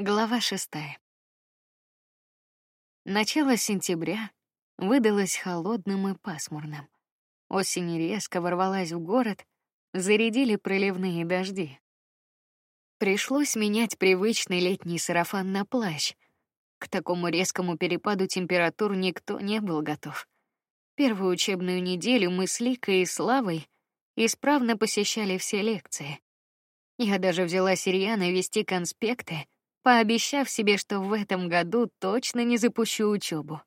Глава шестая. Начало сентября выдалось холодным и пасмурным. Осень резко ворвалась в город, зарядили проливные дожди. Пришлось менять привычный летний сарафан на плащ. К такому резкому перепаду температур никто не был готов. Первую учебную неделю мы с Ликой и Славой исправно посещали все лекции. Я даже взяла Сириана вести конспекты, пообещав себе, что в этом году точно не запущу учебу.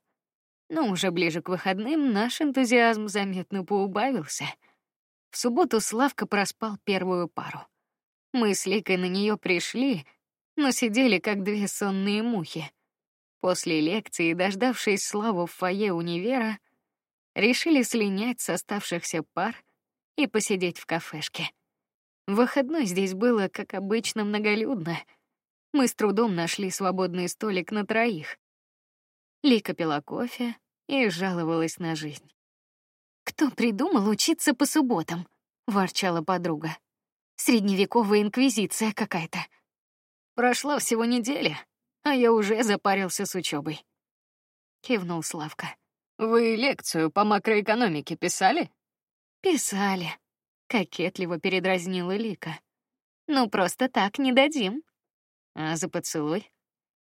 Но уже ближе к выходным наш энтузиазм заметно поубавился. В субботу Славка проспал первую пару. Мы с Ликой на нее пришли, но сидели как две сонные мухи. После лекции, дождавшись Славу в фойе универа, решили слинять с оставшихся пар и посидеть в кафешке. В выходной здесь было, как обычно, многолюдно — мы с трудом нашли свободный столик на троих. Лика пила кофе и жаловалась на жизнь. Кто придумал учиться по субботам? ворчала подруга. Средневековая инквизиция какая-то. Прошла всего неделя, а я уже запарился с учебой. Кивнул Славка. Вы лекцию по макроэкономике писали? Писали. Кокетливо передразнила Лика. Ну просто так не дадим. А за поцелуй?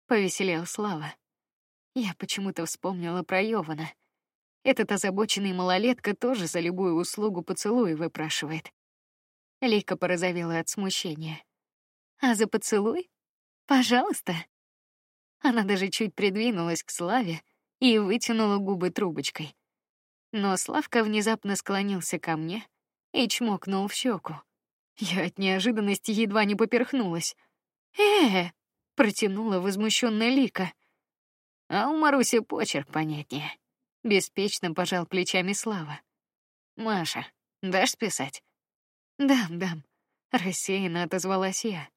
Повеселел Слава. Я почему-то вспомнила про Йована. Этот озабоченный малолетка тоже за любую услугу поцелуй выпрашивает. Лика порозовела от смущения. А за поцелуй? Пожалуйста. Она даже чуть придвинулась к Славе и вытянула губы трубочкой. Но Славка внезапно склонился ко мне и чмокнул в щеку. Я от неожиданности едва не поперхнулась. Э, протянула возмущенная Лика. А у Маруси почерк понятнее. Беспечно пожал плечами Слава. Маша, дашь списать? Дам, дам. Рассеянно отозвалась я.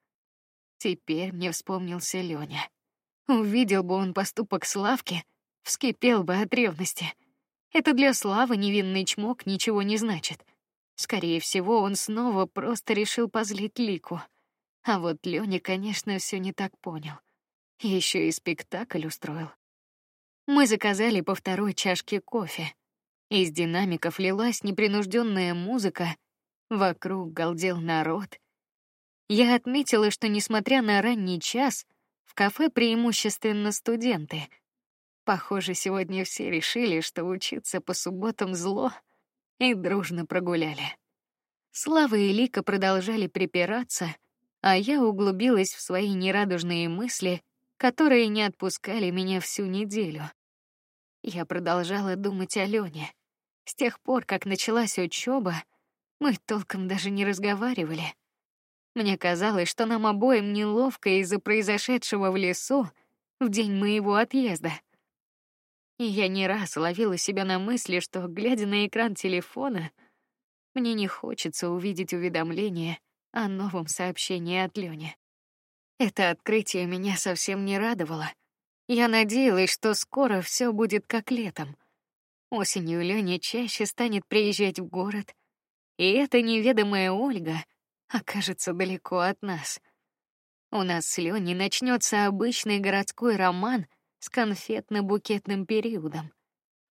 Теперь мне вспомнился Лёня. Увидел бы он поступок Славки, вскипел бы от ревности. Это для Славы невинный чмок ничего не значит. Скорее всего, он снова просто решил позлить Лику. А вот Лёня, конечно, все не так понял. Еще и спектакль устроил. Мы заказали по второй чашке кофе. Из динамиков лилась непринужденная музыка, вокруг галдел народ. Я отметила, что несмотря на ранний час, в кафе преимущественно студенты. Похоже, сегодня все решили, что учиться по субботам зло, и дружно прогуляли. Слава и Лика продолжали припираться, а я углубилась в свои нерадужные мысли, которые не отпускали меня всю неделю. Я продолжала думать о Лёне. С тех пор, как началась учеба, мы толком даже не разговаривали. Мне казалось, что нам обоим неловко из-за произошедшего в лесу в день моего отъезда. И я не раз ловила себя на мысли, что, глядя на экран телефона, мне не хочется увидеть уведомление о новом сообщении от Лёни. Это открытие меня совсем не радовало. Я надеялась, что скоро все будет как летом. Осенью Лёня чаще станет приезжать в город, и эта неведомая Ольга окажется далеко от нас. У нас с Лёней начнется обычный городской роман с конфетно-букетным периодом,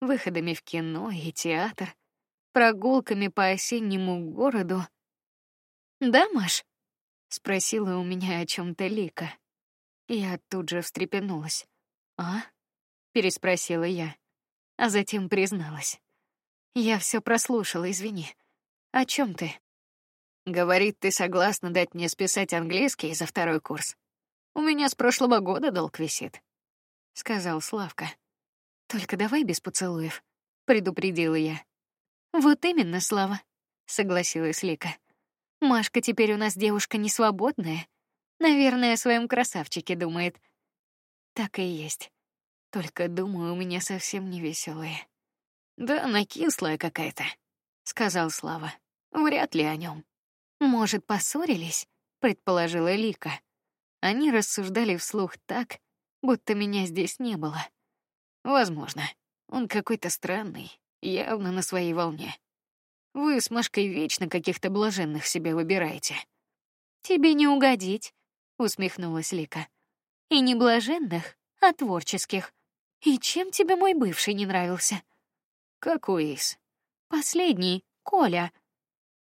выходами в кино и театр, прогулками по осеннему городу да, Маш? спросила у меня о чем-то Лика. Я тут же встрепенулась. А? переспросила я, а затем призналась. Я все прослушала, извини. О чем ты? Говорит, ты согласна дать мне списать английский за второй курс. У меня с прошлого года долг висит, сказал Славка. Только давай без поцелуев, предупредила я. Вот именно, Слава, согласилась Лика. Машка теперь у нас девушка не свободная. Наверное, о своем красавчике думает. Так и есть. Только думаю, у меня совсем не веселые. Да, она кислая какая-то, сказал Слава. Вряд ли о нем. Может, поссорились? предположила Лика. Они рассуждали вслух так, будто меня здесь не было. Возможно, он какой-то странный, явно на своей волне. Вы с Машкой вечно каких-то блаженных себе выбираете. Тебе не угодить, усмехнулась Лика. И не блаженных, а творческих. И чем тебе мой бывший не нравился? Какой из? Последний, Коля.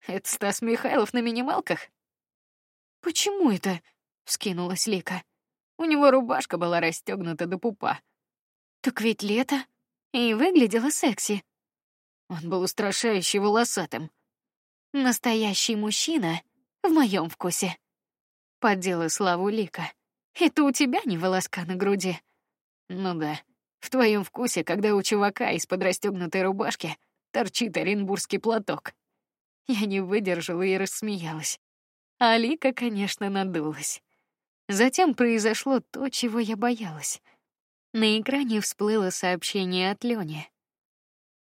Это Стас Михайлов на минималках? Почему это? вскинулась Лика. У него рубашка была расстегнута до пупа. Так ведь лето, и выглядела секси. Он был устрашающе волосатым. Настоящий мужчина в моем вкусе. Поддела славу Лика. Это у тебя не волоска на груди. Ну да. В твоем вкусе, когда у чувака из-под расстегнутой рубашки торчит оренбургский платок. Я не выдержала и рассмеялась. Алика, конечно, надулась. Затем произошло то, чего я боялась. На экране всплыло сообщение от Лёни.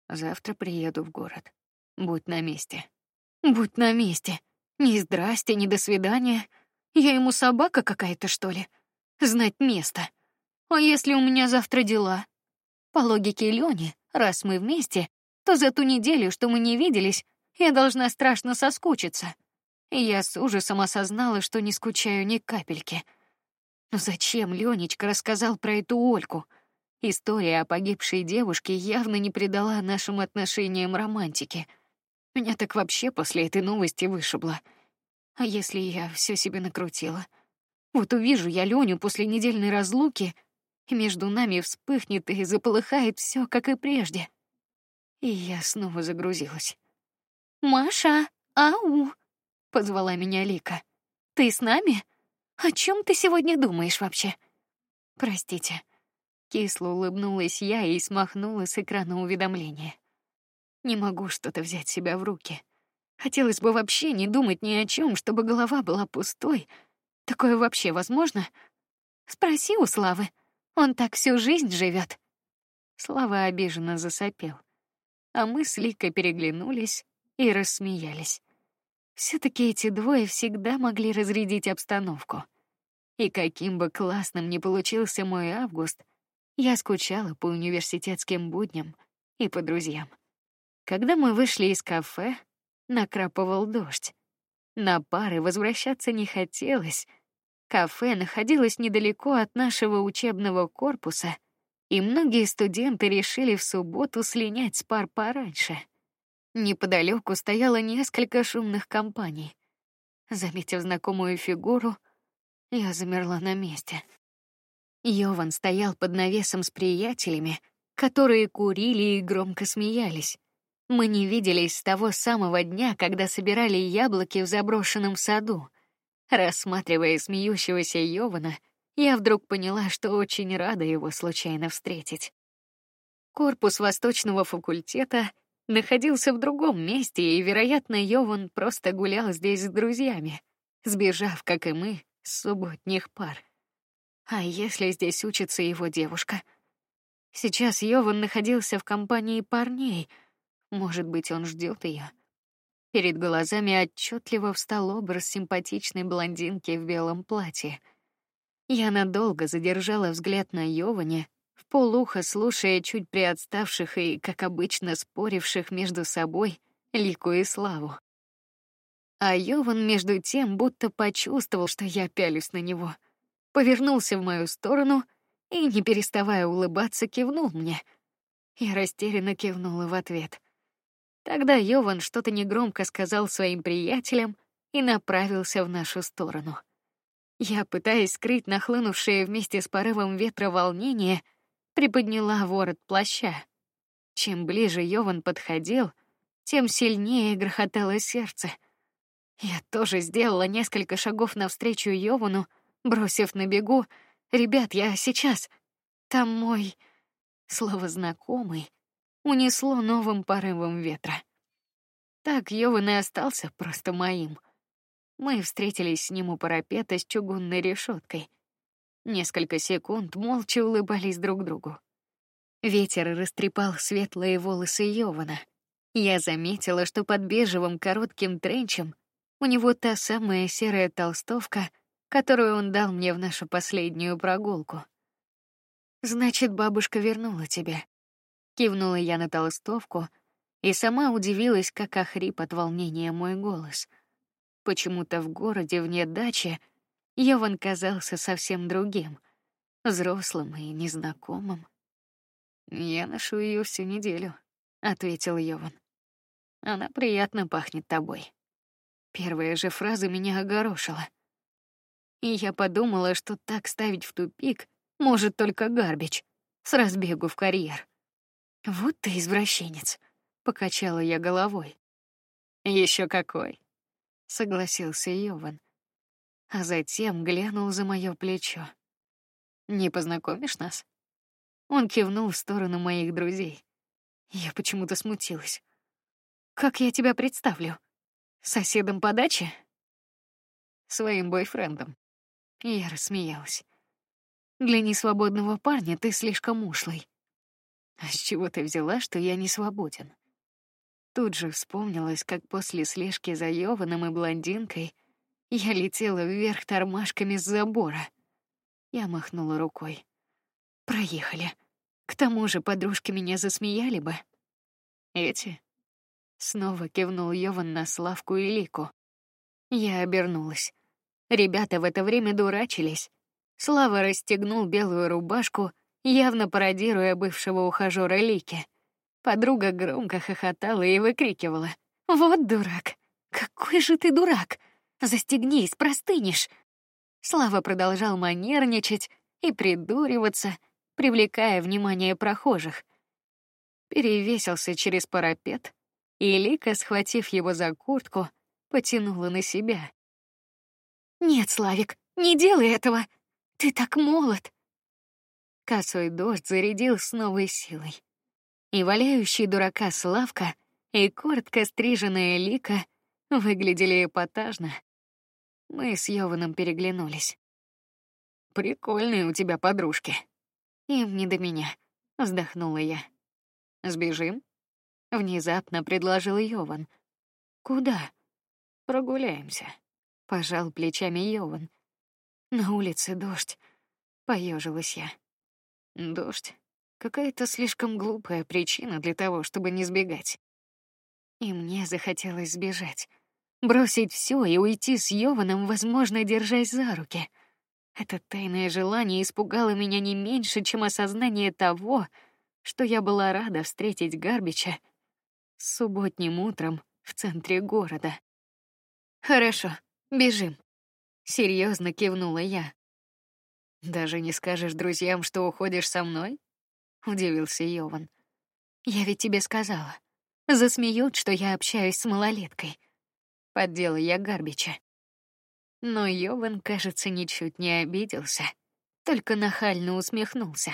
Завтра приеду в город. Будь на месте. Будь на месте. Ни здрасте, ни до свидания. Я ему собака какая-то, что ли? Знать место. А если у меня завтра дела? По логике Лёни, раз мы вместе, то за ту неделю, что мы не виделись, я должна страшно соскучиться. И я с ужасом осознала, что не скучаю ни капельки. Но зачем Ленечка рассказал про эту Ольку? История о погибшей девушке явно не придала нашим отношениям романтики. Меня так вообще после этой новости вышибло. А если я все себе накрутила? Вот увижу я Леню после недельной разлуки, и между нами вспыхнет и заполыхает все, как и прежде. И я снова загрузилась. Маша, ау, позвала меня Лика. Ты с нами? О чем ты сегодня думаешь вообще? Простите. Кисло улыбнулась я и смахнула с экрана уведомление. Не могу что-то взять себя в руки. Хотелось бы вообще не думать ни о чем, чтобы голова была пустой. Такое вообще возможно? Спроси у Славы. Он так всю жизнь живет. Слава обиженно засопел, а мы с Ликой переглянулись и рассмеялись. Все-таки эти двое всегда могли разрядить обстановку. И каким бы классным ни получился мой август, я скучала по университетским будням и по друзьям. Когда мы вышли из кафе, накрапывал дождь. На пары возвращаться не хотелось. Кафе находилось недалеко от нашего учебного корпуса, и многие студенты решили в субботу слинять с пар пораньше. Неподалеку стояло несколько шумных компаний. Заметив знакомую фигуру, я замерла на месте. Йован стоял под навесом с приятелями, которые курили и громко смеялись. Мы не виделись с того самого дня, когда собирали яблоки в заброшенном саду. Рассматривая смеющегося Йована, я вдруг поняла, что очень рада его случайно встретить. Корпус восточного факультета находился в другом месте, и, вероятно, Йован просто гулял здесь с друзьями, сбежав, как и мы, с субботних пар. А если здесь учится его девушка? Сейчас Йован находился в компании парней. Может быть, он ждет ее. Перед глазами отчетливо встал образ симпатичной блондинки в белом платье. Я надолго задержала взгляд на Йоване, в полухо слушая чуть приотставших и, как обычно, споривших между собой Лику и Славу. А Йован между тем будто почувствовал, что я пялюсь на него, повернулся в мою сторону и, не переставая улыбаться, кивнул мне. Я растерянно кивнула в ответ. Тогда Йован что-то негромко сказал своим приятелям и направился в нашу сторону. Я, пытаясь скрыть нахлынувшее вместе с порывом ветра волнение, приподняла ворот плаща. Чем ближе Йован подходил, тем сильнее грохотало сердце. Я тоже сделала несколько шагов навстречу Йовану, бросив на бегу: "Ребят, я сейчас. Там мой слово знакомый унесло новым порывом ветра. Так Йован и остался просто моим. Мы встретились с ним у парапета с чугунной решеткой. Несколько секунд молча улыбались друг другу. Ветер растрепал светлые волосы Йована. Я заметила, что под бежевым коротким тренчем у него та самая серая толстовка, которую он дал мне в нашу последнюю прогулку. Значит, бабушка вернула тебя. Кивнула я на толстовку и сама удивилась, как охрип от волнения мой голос. Почему-то в городе вне дачи Йован казался совсем другим. взрослым и незнакомым. Я ношу ее всю неделю, ответил Йован. Она приятно пахнет тобой. Первая же фраза меня огорошила. И я подумала, что так ставить в тупик может только Гарбич с разбегу в карьер. Вот ты извращенец, покачала я головой. Еще какой, согласился Йован, а затем глянул за мое плечо. Не познакомишь нас? Он кивнул в сторону моих друзей. Я почему-то смутилась. Как я тебя представлю? Соседом по даче? Своим бойфрендом. Я рассмеялась. Для несвободного парня ты слишком ушлый. А с чего ты взяла, что я не свободен? Тут же вспомнилось, как после слежки за Йованом и блондинкой я летела вверх тормашками с забора. Я махнула рукой. Проехали. К тому же подружки меня засмеяли бы. Эти? Снова кивнул Йован на Славку и Лику. Я обернулась. Ребята в это время дурачились. Слава расстегнул белую рубашку, явно пародируя бывшего ухажера Лики. Подруга громко хохотала и выкрикивала: "Вот дурак! Какой же ты дурак! Застегнись, простынешь!" Слава продолжал манерничать и придуриваться, привлекая внимание прохожих. Перевесился через парапет, и Лика, схватив его за куртку, потянула на себя. Нет, Славик, не делай этого. Ты так молод. Косой дождь зарядил с новой силой, и валяющий дурака Славка и коротко стриженная Лика выглядели эпатажно. Мы с Йованом переглянулись. Прикольные у тебя подружки. Им не до меня, вздохнула я. Сбежим? Внезапно предложил Йован. Куда? Прогуляемся. Пожал плечами Йован. На улице дождь. Поежилась я. Дождь. Какая-то слишком глупая причина для того, чтобы не сбегать. И мне захотелось сбежать, бросить все и уйти с Йованом, возможно, держась за руки. Это тайное желание испугало меня не меньше, чем осознание того, что я была рада встретить Гарбича субботним утром в центре города. Хорошо, бежим. Серьезно кивнула я. Даже не скажешь друзьям, что уходишь со мной? Удивился Йован. Я ведь тебе сказала. Засмеют, что я общаюсь с малолеткой. Поддела я Гарбича. Но Йован, кажется, ничуть не обиделся, только нахально усмехнулся.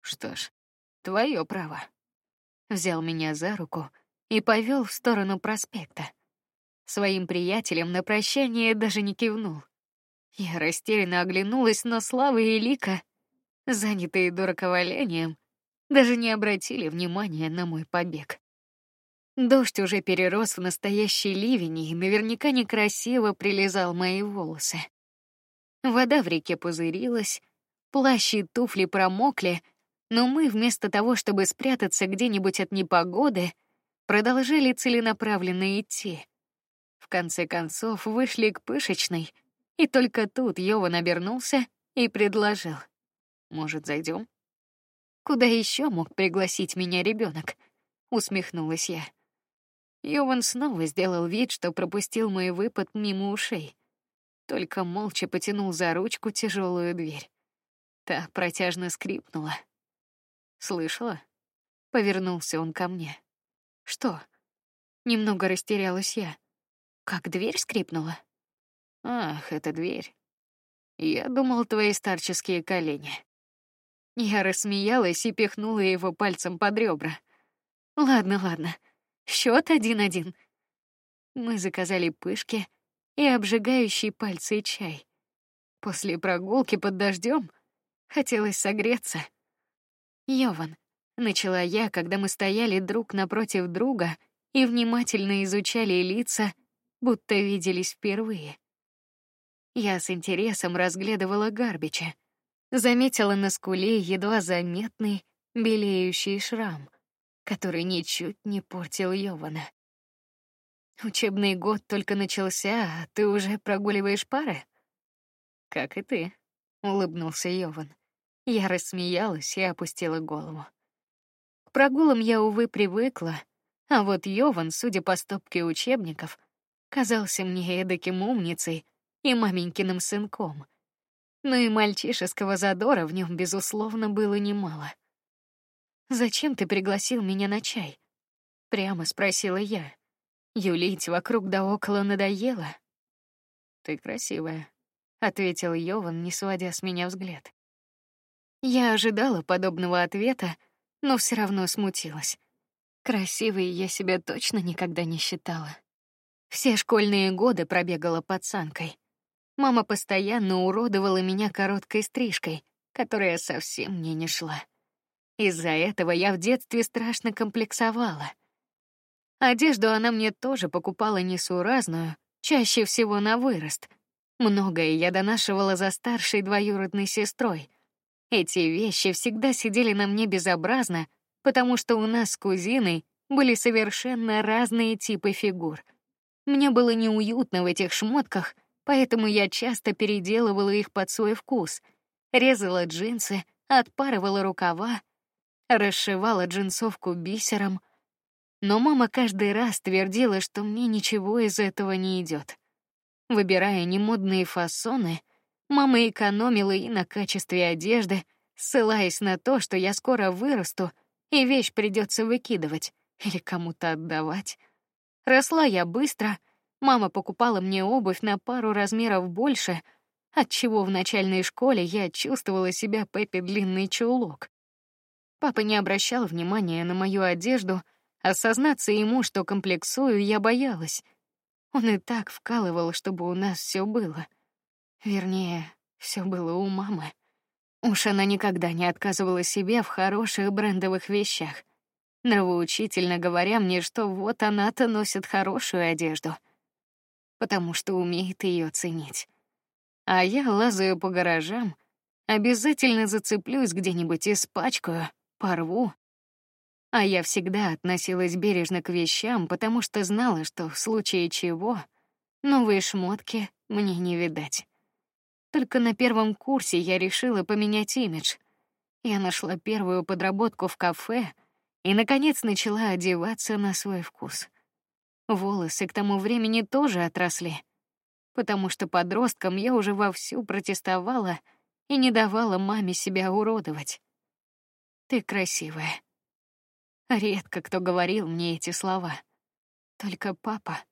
Что ж, твое право. Взял меня за руку и повел в сторону проспекта. Своим приятелям на прощание даже не кивнул. Я растерянно оглянулась, но Слава и Лика, занятые дураковалением, даже не обратили внимания на мой побег. Дождь уже перерос в настоящий ливень и наверняка некрасиво прилезал мои волосы. Вода в реке пузырилась, плащ и туфли промокли, но мы вместо того, чтобы спрятаться где-нибудь от непогоды, продолжали целенаправленно идти. Конце концов вышли к пышечной, и только тут Йован обернулся и предложил: "Может, зайдем? Куда еще мог пригласить меня ребенок? Усмехнулась я. Йован снова сделал вид, что пропустил мой выпад мимо ушей, только молча потянул за ручку тяжелую дверь. Та протяжно скрипнула. Слышала? Повернулся он ко мне. Что? Немного растерялась я. Как дверь скрипнула? Ах, это дверь. Я думал, твои старческие колени. Я рассмеялась и пихнула его пальцем под ребра. Ладно, ладно. Счет один-один. Мы заказали пышки и обжигающий пальцы чай. После прогулки под дождем хотелось согреться. Йован, начала я, когда мы стояли друг напротив друга и внимательно изучали лица, будто виделись впервые. Я с интересом разглядывала Гарбича, заметила на скуле едва заметный белеющий шрам который ничуть не портил Йована. Учебный год только начался, а ты уже прогуливаешь пары? Как и ты, улыбнулся Йован. Я рассмеялась и опустила голову. К прогулам я увы привыкла, а вот Йован, судя по стопке учебников, казался мне эдаким умницей и маменькиным сынком. Но и мальчишеского задора в нем безусловно было немало. Зачем ты пригласил меня на чай? Прямо спросила я. Юлить вокруг да около надоело. Ты красивая, ответил Йован, не сводя с меня взгляд. Я ожидала подобного ответа, но все равно смутилась. Красивой я себя точно никогда не считала. Все школьные годы пробегала пацанкой. Мама постоянно уродовала меня короткой стрижкой, которая совсем мне не шла. Из-за этого я в детстве страшно комплексовала. Одежду она мне тоже покупала несуразную, чаще всего на вырост. Многое я донашивала за старшей двоюродной сестрой. Эти вещи всегда сидели на мне безобразно, потому что у нас с кузиной были совершенно разные типы фигур. Мне было неуютно в этих шмотках, поэтому я часто переделывала их под свой вкус, резала джинсы, отпарывала рукава, расшивала джинсовку бисером. Но мама каждый раз твердила, что мне ничего из этого не идет. Выбирая немодные фасоны, мама экономила и на качестве одежды, ссылаясь на то, что я скоро вырасту и вещь придется выкидывать или кому-то отдавать. Росла я быстро, мама покупала мне обувь на пару размеров больше, от чего в начальной школе я чувствовала себя Пеппи длинный чулок. Папа не обращал внимания на мою одежду, осознаться ему, что комплексую, я боялась. Он и так вкалывал, чтобы у нас все было. Вернее, все было у мамы. Уж она никогда не отказывала себе в хороших брендовых вещах, нравоучительно говоря мне, что вот она-то носит хорошую одежду, потому что умеет ее ценить. А я лазаю по гаражам, обязательно зацеплюсь где-нибудь и испачкаю, порву. А я всегда относилась бережно к вещам, потому что знала, что в случае чего новые шмотки мне не видать. Только на первом курсе я решила поменять имидж. Я нашла первую подработку в кафе и наконец начала одеваться на свой вкус. Волосы к тому времени тоже отросли, потому что подростком я уже вовсю протестовала и не давала маме себя уродовать. Ты красивая. Редко кто говорил мне эти слова. Только папа.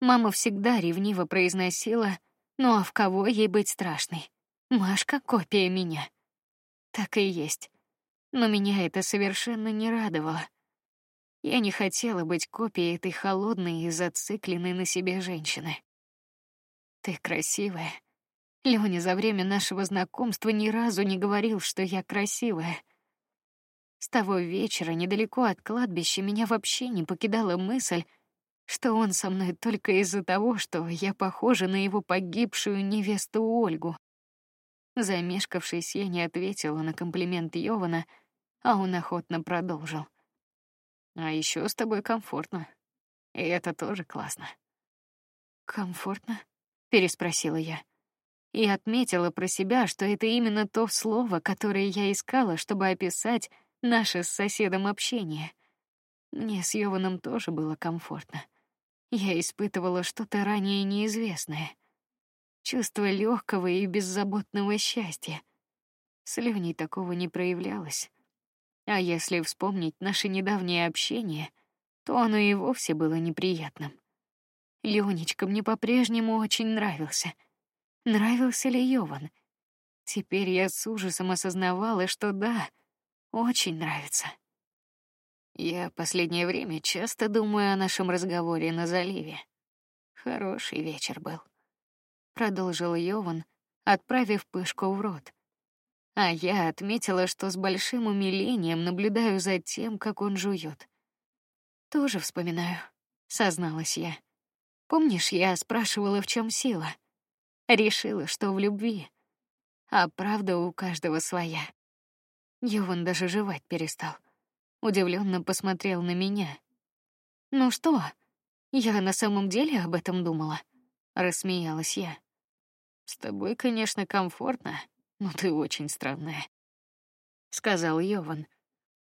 Мама всегда ревниво произносила: ну а в кого ей быть страшной? Машка копия меня. Так и есть. Но меня это совершенно не радовало. Я не хотела быть копией этой холодной и зацикленной на себе женщины. Ты красивая. Лёня за время нашего знакомства ни разу не говорил, что я красивая. С того вечера недалеко от кладбища меня вообще не покидала мысль, что он со мной только из-за того, что я похожа на его погибшую невесту Ольгу. Замешкавшись, я не ответила на комплимент Йована, а он охотно продолжил. А еще с тобой комфортно, и это тоже классно. Комфортно? переспросила я и отметила про себя, что это именно то слово, которое я искала, чтобы описать наше с соседом общение. Мне с Йованом тоже было комфортно. Я испытывала что-то ранее неизвестное, чувство легкого и беззаботного счастья. С такого не проявлялось. А если вспомнить наше недавнее общение, то оно и вовсе было неприятным. Ленечка мне по-прежнему очень нравился. Нравился ли Йован? Теперь я с ужасом осознавала, что да, очень нравится. Я последнее время часто думаю о нашем разговоре на заливе. Хороший вечер был. Продолжил Йован, отправив пышку в рот. А я отметила, что с большим умилением наблюдаю за тем, как он жует. Тоже вспоминаю, созналась я. Помнишь, я спрашивала, в чем сила? Решила, что в любви. А правда у каждого своя. Йован даже жевать перестал удивленно посмотрел на меня. Ну что? Я на самом деле об этом думала. Рассмеялась я. С тобой, конечно, комфортно, но ты очень странная. сказал Йован.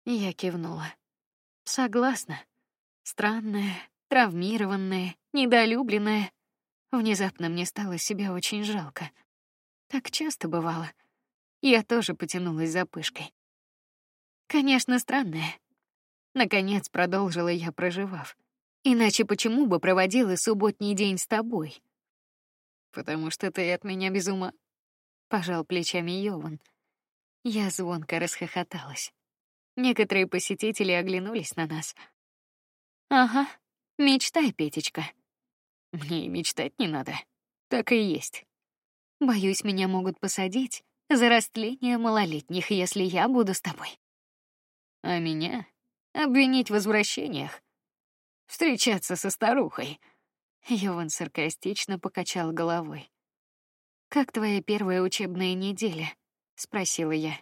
Я кивнула. Согласна. Странная, травмированная, недолюбленная. Внезапно мне стало себя очень жалко. Так часто бывало. Я тоже потянулась за пышкой. Конечно, странная. Наконец продолжила я, проживав. Иначе почему бы проводила субботний день с тобой? Потому что ты от меня без ума. Пожал плечами Йован. Я звонко расхохоталась. Некоторые посетители оглянулись на нас. Ага, мечтай, Петечка. Мне и мечтать не надо. Так и есть. Боюсь, меня могут посадить за растление малолетних, если я буду с тобой. А меня обвинить в возвращениях, встречаться со старухой. Йован саркастично покачал головой. Как твоя первая учебная неделя? спросила я.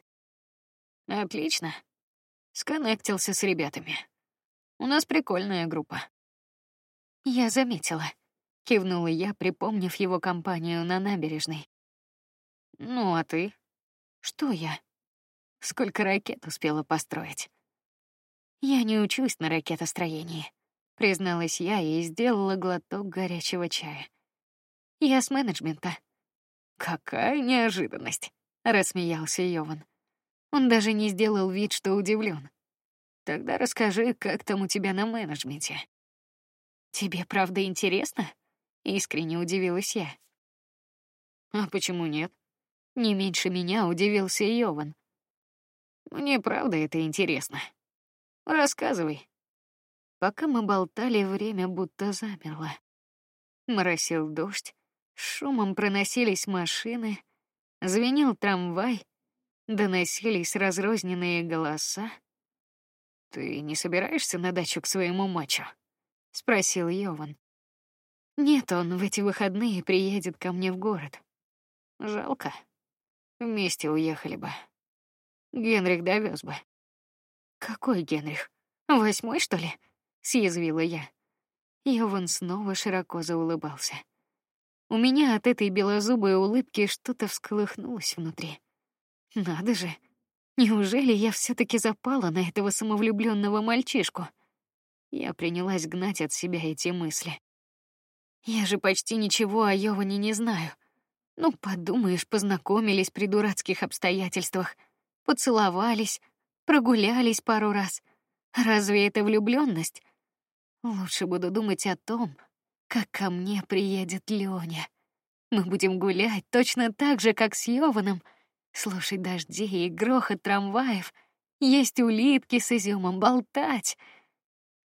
Отлично. Сконнектился с ребятами. У нас прикольная группа. Я заметила. Кивнула я, припомнив его компанию на набережной. Ну а ты? Что я? Сколько ракет успела построить? Я не учусь на ракетостроении, призналась я и сделала глоток горячего чая. Я с менеджмента. Какая неожиданность, рассмеялся Йован. Он даже не сделал вид, что удивлен. Тогда расскажи, как там у тебя на менеджменте. Тебе правда интересно? Искренне удивилась я. А почему нет? Не меньше меня удивился Йован. Мне правда это интересно. Рассказывай. Пока мы болтали, время будто замерло. Моросил дождь, шумом проносились машины, звенел трамвай, доносились разрозненные голоса. Ты не собираешься на дачу к своему мачо? спросил Йован. Нет, он в эти выходные приедет ко мне в город. Жалко. Вместе уехали бы. Генрих довез бы. Какой Генрих? Восьмой, что ли? Съязвила я. Йован снова широко заулыбался. У меня от этой белозубой улыбки что-то всколыхнулось внутри. Надо же, неужели я все-таки запала на этого самовлюбленного мальчишку? Я принялась гнать от себя эти мысли. Я же почти ничего о Йоване не знаю. Ну, подумаешь, познакомились при дурацких обстоятельствах, поцеловались, прогулялись пару раз. Разве это влюбленность? Лучше буду думать о том, как ко мне приедет Лёня. Мы будем гулять точно так же, как с Йованом, слушать дожди и грохот трамваев, есть улитки с изюмом, болтать.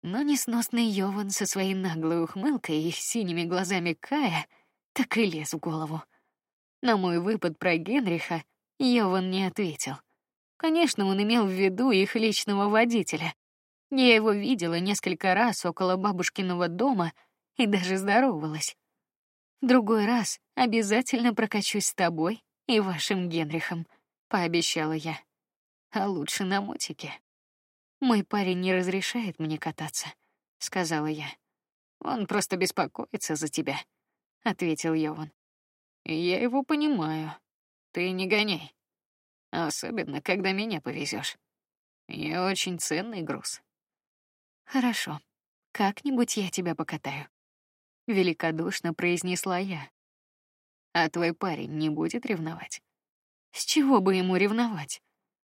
Но несносный Йован со своей наглой ухмылкой и синими глазами Кая так и лез в голову. На мой выпад про Генриха Йован не ответил. Конечно, он имел в виду их личного водителя. Я его видела несколько раз около бабушкиного дома и даже здоровалась. Другой раз обязательно прокачусь с тобой и вашим Генрихом, пообещала я. А лучше на мотике. Мой парень не разрешает мне кататься, сказала я. Он просто беспокоится за тебя, ответил Йован. Я его понимаю. Ты не гоняй. Особенно, когда меня повезешь. Я очень ценный груз. Хорошо. Как-нибудь я тебя покатаю. Великодушно произнесла я. А твой парень не будет ревновать? С чего бы ему ревновать?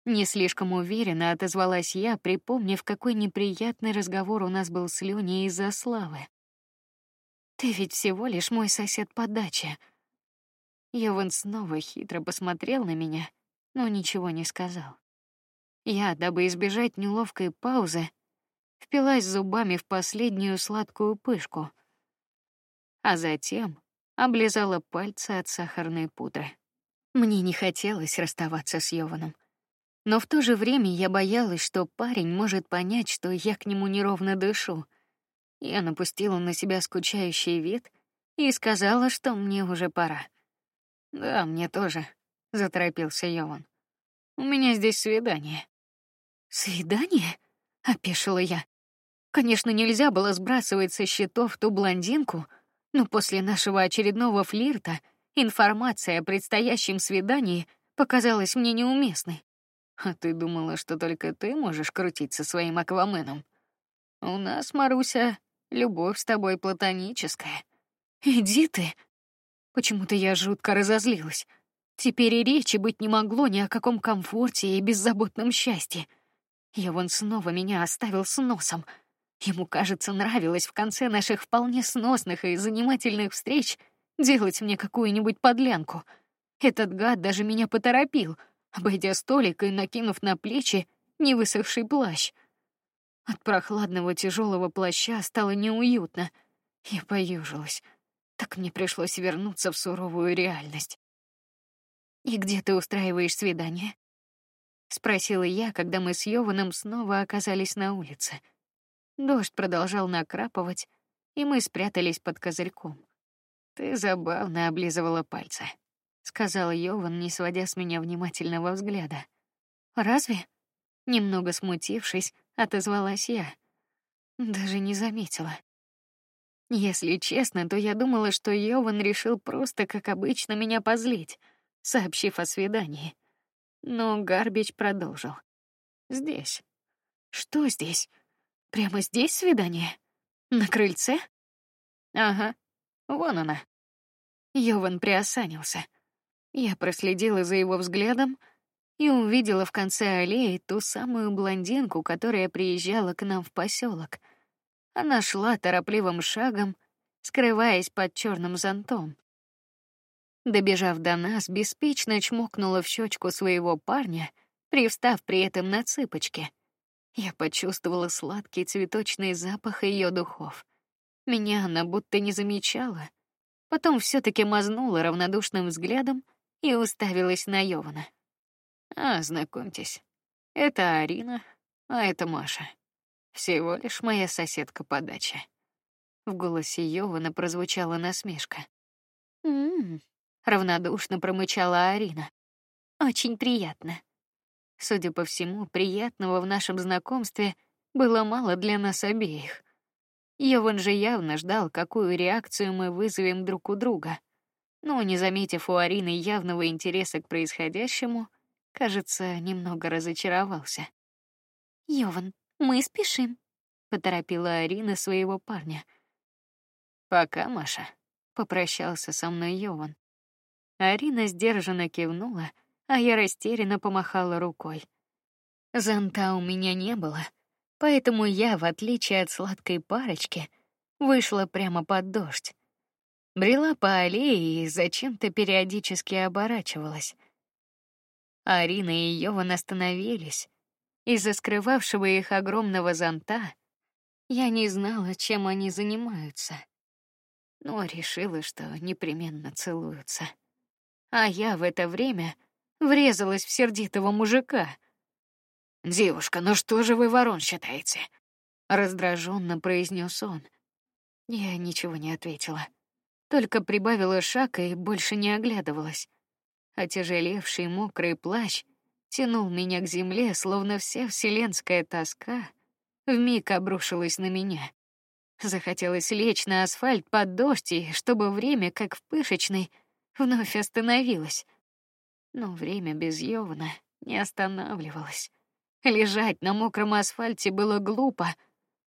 Не слишком уверенно отозвалась я, припомнив, какой неприятный разговор у нас был с Леней из-за славы. Ты ведь всего лишь мой сосед по даче. Йован снова хитро посмотрел на меня, но ничего не сказал. Я, дабы избежать неловкой паузы, впилась зубами в последнюю сладкую пышку, а затем облизала пальцы от сахарной пудры. Мне не хотелось расставаться с Йованом, но в то же время я боялась, что парень может понять, что я к нему неровно дышу. Я напустила на себя скучающий вид и сказала, что мне уже пора. Да, мне тоже, заторопился Йован. У меня здесь свидание. Свидание? опешила я. Конечно, нельзя было сбрасывать со счетов ту блондинку, но после нашего очередного флирта информация о предстоящем свидании показалась мне неуместной. А ты думала, что только ты можешь крутить со своим акваменом? У нас, Маруся, любовь с тобой платоническая. Иди ты. Почему-то я жутко разозлилась. Теперь и речи быть не могло ни о каком комфорте и беззаботном счастье. Я вон снова меня оставил с носом. Ему, кажется, нравилось в конце наших вполне сносных и занимательных встреч делать мне какую-нибудь подлянку. Этот гад даже меня поторопил, обойдя столик и накинув на плечи невысохший плащ. От прохладного тяжелого плаща стало неуютно. Я поюжилась. Так мне пришлось вернуться в суровую реальность. И где ты устраиваешь свидание? спросила я, когда мы с Йованом снова оказались на улице. Дождь продолжал накрапывать, и мы спрятались под козырьком. Ты забавно облизывала пальцы, сказал Йован, не сводя с меня внимательного взгляда. Разве? Немного смутившись, отозвалась я. Даже не заметила. Если честно, то я думала, что Йован решил просто, как обычно, меня позлить, сообщив о свидании. Но Гарбич продолжил. Здесь. Что здесь? Прямо здесь свидание? На крыльце? Ага. Вон она. Йован приосанился. Я проследила за его взглядом и увидела в конце аллеи ту самую блондинку, которая приезжала к нам в поселок. Она шла торопливым шагом, скрываясь под черным зонтом. Добежав до нас, беспечно чмокнула в щечку своего парня, привстав при этом на цыпочки. Я почувствовала сладкий цветочный запах ее духов. Меня она будто не замечала. Потом все-таки мазнула равнодушным взглядом и уставилась на Йована. А, знакомьтесь, это Арина, а это Маша. Всего лишь моя соседка по даче. В голосе Йована прозвучала насмешка. М-м, равнодушно промычала Арина. Очень приятно. Судя по всему, приятного в нашем знакомстве было мало для нас обеих. Йован же явно ждал, какую реакцию мы вызовем друг у друга. Но не заметив у Арины явного интереса к происходящему, кажется, немного разочаровался. Йован, мы спешим, поторопила Арина своего парня. Пока, Маша, попрощался со мной Йован. Арина сдержанно кивнула, а я растерянно помахала рукой. Зонта у меня не было, поэтому я, в отличие от сладкой парочки, вышла прямо под дождь. Брела по аллее и зачем-то периодически оборачивалась. Арина и Йован остановились. Из-за скрывавшего их огромного зонта я не знала, чем они занимаются, но решила, что непременно целуются. А я в это время врезалась в сердитого мужика. Девушка, ну что же вы ворон считаете? Раздраженно произнес он. Я ничего не ответила, только прибавила шаг и больше не оглядывалась. Отяжелевший мокрый плащ тянул меня к земле, словно вся вселенская тоска вмиг обрушилась на меня. Захотелось лечь на асфальт под дождь, и чтобы время, как в пышечной, вновь остановилось. Но время без Йована не останавливалось. Лежать на мокром асфальте было глупо,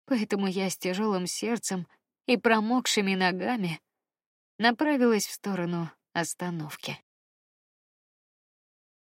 поэтому я с тяжелым сердцем и промокшими ногами направилась в сторону остановки.